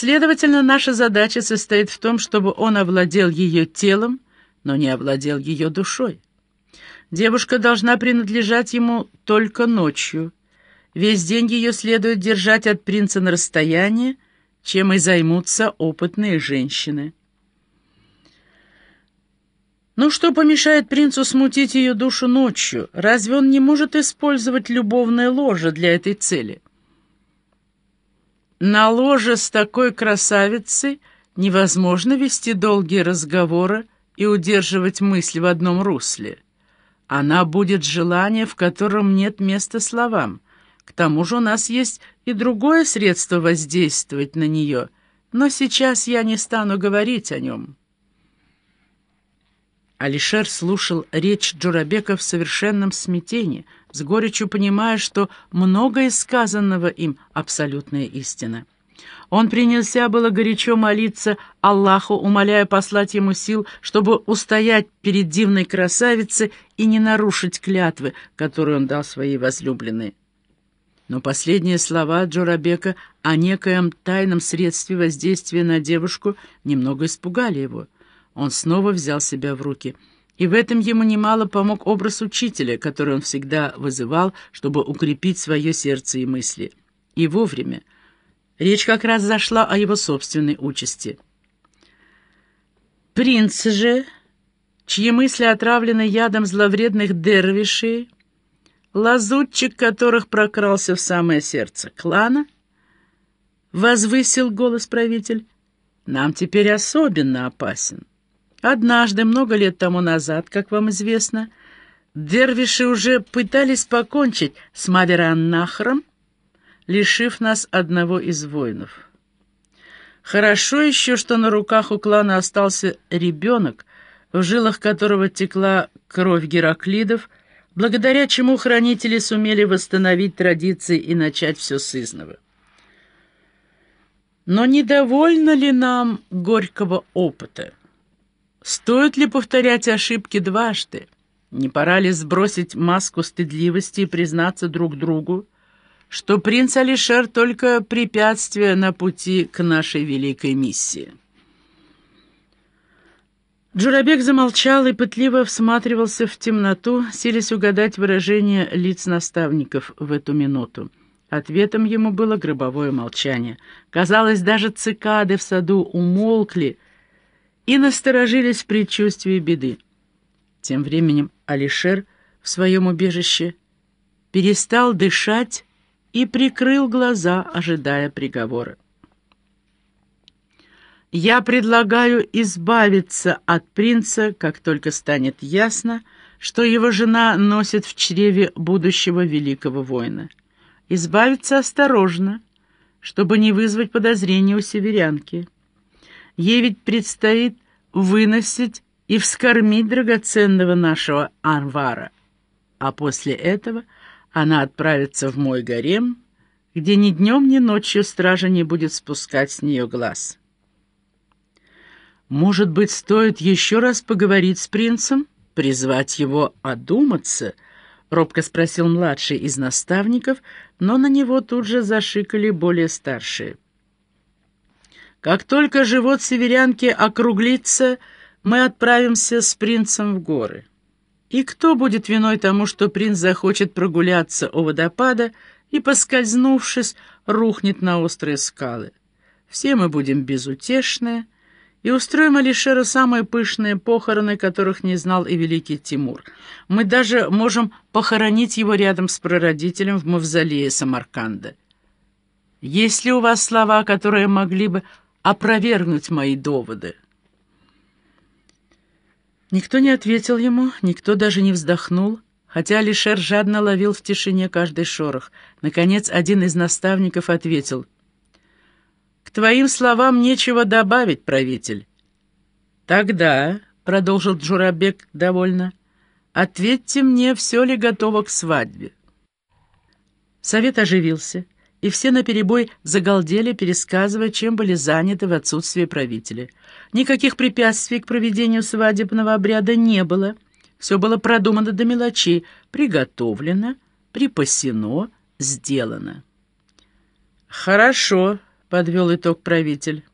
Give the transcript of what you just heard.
Следовательно, наша задача состоит в том, чтобы он овладел ее телом, но не овладел ее душой. Девушка должна принадлежать ему только ночью. Весь день ее следует держать от принца на расстоянии, чем и займутся опытные женщины. Ну что помешает принцу смутить ее душу ночью? Разве он не может использовать любовное ложе для этой цели? На ложе с такой красавицей невозможно вести долгие разговоры и удерживать мысли в одном русле. Она будет желание, в котором нет места словам. К тому же у нас есть и другое средство воздействовать на нее, но сейчас я не стану говорить о нем». Алишер слушал речь Джурабека в совершенном смятении, с горечью понимая, что многое сказанного им — абсолютная истина. Он принялся было горячо молиться Аллаху, умоляя послать ему сил, чтобы устоять перед дивной красавицей и не нарушить клятвы, которую он дал своей возлюбленной. Но последние слова Джурабека о некоем тайном средстве воздействия на девушку немного испугали его — он снова взял себя в руки. И в этом ему немало помог образ учителя, который он всегда вызывал, чтобы укрепить свое сердце и мысли. И вовремя. Речь как раз зашла о его собственной участи. Принц же, чьи мысли отравлены ядом зловредных дервишей, лазутчик которых прокрался в самое сердце клана, возвысил голос правитель, нам теперь особенно опасен. Однажды, много лет тому назад, как вам известно, дервиши уже пытались покончить с Мавераннахром, лишив нас одного из воинов. Хорошо еще, что на руках у клана остался ребенок, в жилах которого текла кровь Гераклидов, благодаря чему хранители сумели восстановить традиции и начать все с изного. Но недовольно ли нам горького опыта? Стоит ли повторять ошибки дважды? Не пора ли сбросить маску стыдливости и признаться друг другу, что принц Алишер только препятствие на пути к нашей великой миссии? Джурабек замолчал и пытливо всматривался в темноту, силясь угадать выражение лиц наставников в эту минуту. Ответом ему было гробовое молчание. Казалось, даже цикады в саду умолкли, и насторожились в предчувствии беды. Тем временем Алишер в своем убежище перестал дышать и прикрыл глаза, ожидая приговора. «Я предлагаю избавиться от принца, как только станет ясно, что его жена носит в чреве будущего великого воина. Избавиться осторожно, чтобы не вызвать подозрения у северянки». Ей ведь предстоит выносить и вскормить драгоценного нашего Анвара. А после этого она отправится в мой гарем, где ни днем, ни ночью стража не будет спускать с нее глаз. Может быть, стоит еще раз поговорить с принцем, призвать его одуматься —— робко спросил младший из наставников, но на него тут же зашикали более старшие. Как только живот северянки округлится, мы отправимся с принцем в горы. И кто будет виной тому, что принц захочет прогуляться у водопада и, поскользнувшись, рухнет на острые скалы? Все мы будем безутешны и устроим Алишеру самые пышные похороны, которых не знал и великий Тимур. Мы даже можем похоронить его рядом с прародителем в мавзолее Самарканда. Есть ли у вас слова, которые могли бы опровергнуть мои доводы. Никто не ответил ему, никто даже не вздохнул, хотя Алишер жадно ловил в тишине каждый шорох. Наконец, один из наставников ответил. «К твоим словам нечего добавить, правитель». «Тогда», — продолжил Джурабек довольно, — «ответьте мне, все ли готово к свадьбе». Совет оживился и все наперебой загалдели, пересказывая, чем были заняты в отсутствие правителя. Никаких препятствий к проведению свадебного обряда не было. Все было продумано до мелочей, приготовлено, припасено, сделано. «Хорошо», подвел итог правитель.